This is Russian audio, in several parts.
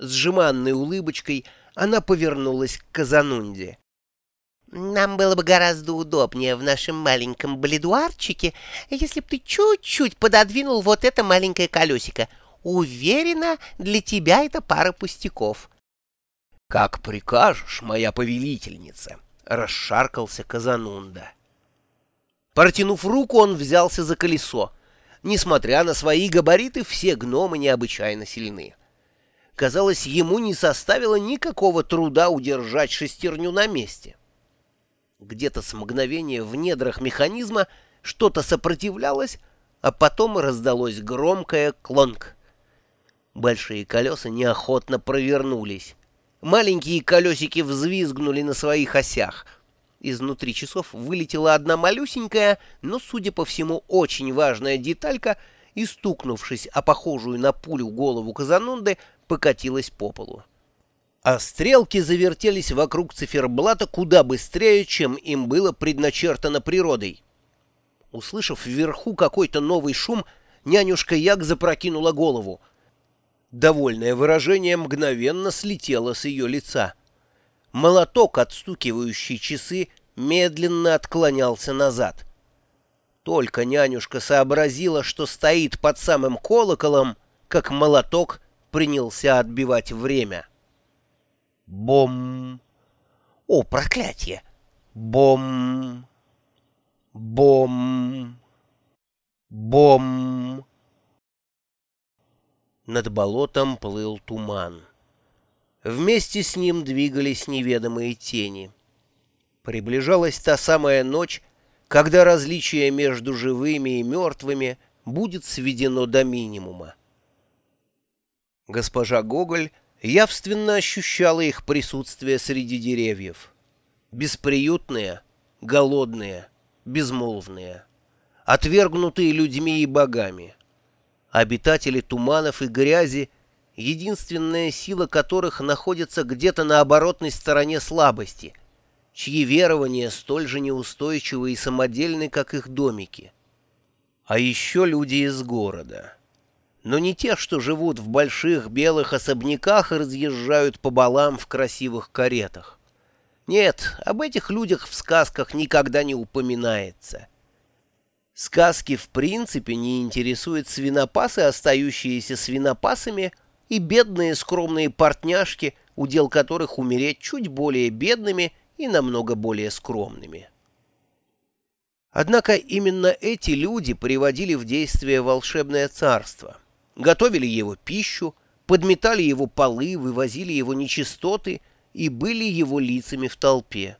С жеманной улыбочкой она повернулась к Казанунде. Нам было бы гораздо удобнее в нашем маленьком бледуарчике, если бы ты чуть-чуть пододвинул вот это маленькое колесико. Уверена, для тебя это пара пустяков. — Как прикажешь, моя повелительница, — расшаркался Казанунда. Протянув руку, он взялся за колесо. Несмотря на свои габариты, все гномы необычайно сильны. Казалось, ему не составило никакого труда удержать шестерню на месте. Где-то с мгновения в недрах механизма что-то сопротивлялось, а потом раздалось громкое клонк. Большие колеса неохотно провернулись. Маленькие колесики взвизгнули на своих осях. Изнутри часов вылетела одна малюсенькая, но, судя по всему, очень важная деталька, и, стукнувшись о похожую на пулю голову Казанунды, покатилась по полу а стрелки завертелись вокруг циферблата куда быстрее, чем им было предначертано природой. Услышав вверху какой-то новый шум, нянюшка Як запрокинула голову. Довольное выражение мгновенно слетело с ее лица. Молоток, отстукивающий часы, медленно отклонялся назад. Только нянюшка сообразила, что стоит под самым колоколом, как молоток принялся отбивать время. Бом! О, проклятие! Бом! Бом! Бом! Над болотом плыл туман. Вместе с ним двигались неведомые тени. Приближалась та самая ночь, когда различие между живыми и мертвыми будет сведено до минимума. Госпожа Гоголь явственно ощущала их присутствие среди деревьев. Бесприютные, голодные, безмолвные, отвергнутые людьми и богами. Обитатели туманов и грязи, единственная сила которых находится где-то на оборотной стороне слабости, чьи верования столь же неустойчивы и самодельны, как их домики. А еще люди из города но не те, что живут в больших белых особняках и разъезжают по балам в красивых каретах. Нет, об этих людях в сказках никогда не упоминается. Сказки в принципе не интересуют свинопасы, остающиеся свинопасами, и бедные скромные портняшки, удел которых умереть чуть более бедными и намного более скромными. Однако именно эти люди приводили в действие волшебное царство — готовили его пищу, подметали его полы, вывозили его нечистоты и были его лицами в толпе.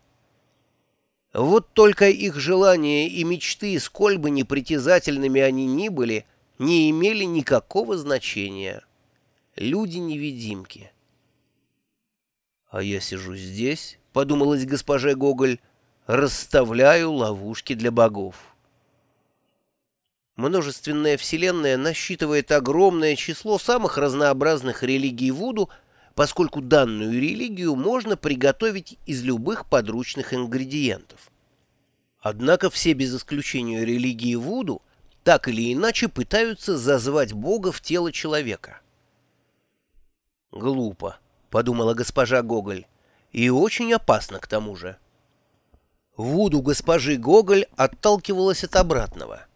Вот только их желания и мечты, сколь бы непритязательными они ни были, не имели никакого значения. Люди-невидимки. «А я сижу здесь», — подумалась госпоже Гоголь, — «расставляю ловушки для богов». Множественная вселенная насчитывает огромное число самых разнообразных религий Вуду, поскольку данную религию можно приготовить из любых подручных ингредиентов. Однако все без исключения религии Вуду так или иначе пытаются зазвать Бога в тело человека. «Глупо», — подумала госпожа Гоголь, — «и очень опасно к тому же». Вуду госпожи Гоголь отталкивалась от обратного —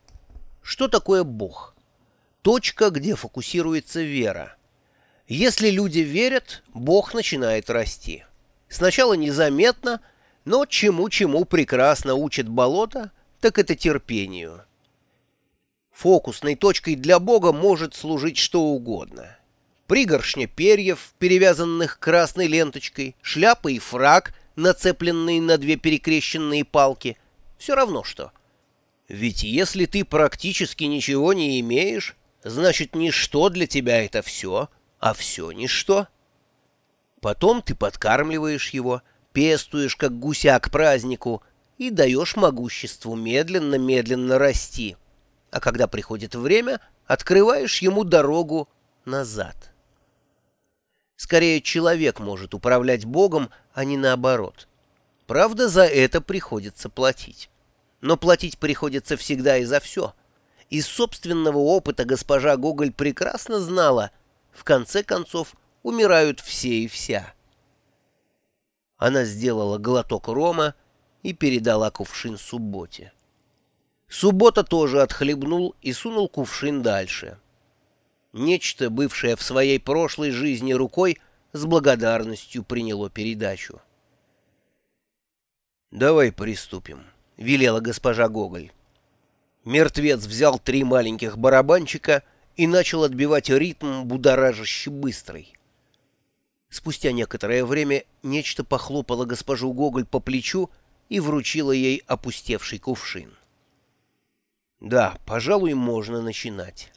что такое Бог? Точка, где фокусируется вера. Если люди верят, Бог начинает расти. Сначала незаметно, но чему-чему прекрасно учит болото, так это терпению. Фокусной точкой для Бога может служить что угодно. Пригоршня перьев, перевязанных красной ленточкой, шляпа и фраг, нацепленные на две перекрещенные палки. Все равно что — ведь если ты практически ничего не имеешь, значит, ничто для тебя это все, а все ничто. Потом ты подкармливаешь его, пестуешь, как гуся к празднику, и даешь могуществу медленно-медленно расти. А когда приходит время, открываешь ему дорогу назад. Скорее, человек может управлять Богом, а не наоборот. Правда, за это приходится платить но платить приходится всегда и за все. Из собственного опыта госпожа Гоголь прекрасно знала, в конце концов, умирают все и вся. Она сделала глоток рома и передала кувшин Субботе. Суббота тоже отхлебнул и сунул кувшин дальше. Нечто, бывшее в своей прошлой жизни рукой, с благодарностью приняло передачу. «Давай приступим», — велела госпожа Гоголь. Мертвец взял три маленьких барабанчика и начал отбивать ритм будоражаще быстрый. Спустя некоторое время нечто похлопало госпожу Гоголь по плечу и вручило ей опустевший кувшин. Да, пожалуй, можно начинать.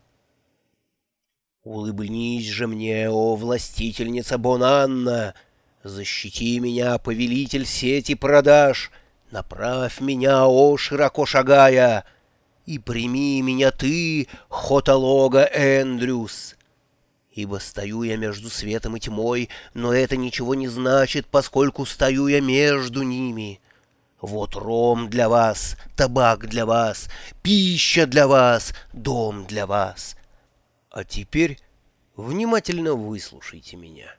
«Улыбнись же мне, о властительница Бонанна! Защити меня, повелитель сети продаж! Направь меня, о широко шагая! И прими меня ты, Хоталога Эндрюс!» Ибо стою я между светом и тьмой, но это ничего не значит, поскольку стою я между ними. Вот ром для вас, табак для вас, пища для вас, дом для вас. А теперь внимательно выслушайте меня.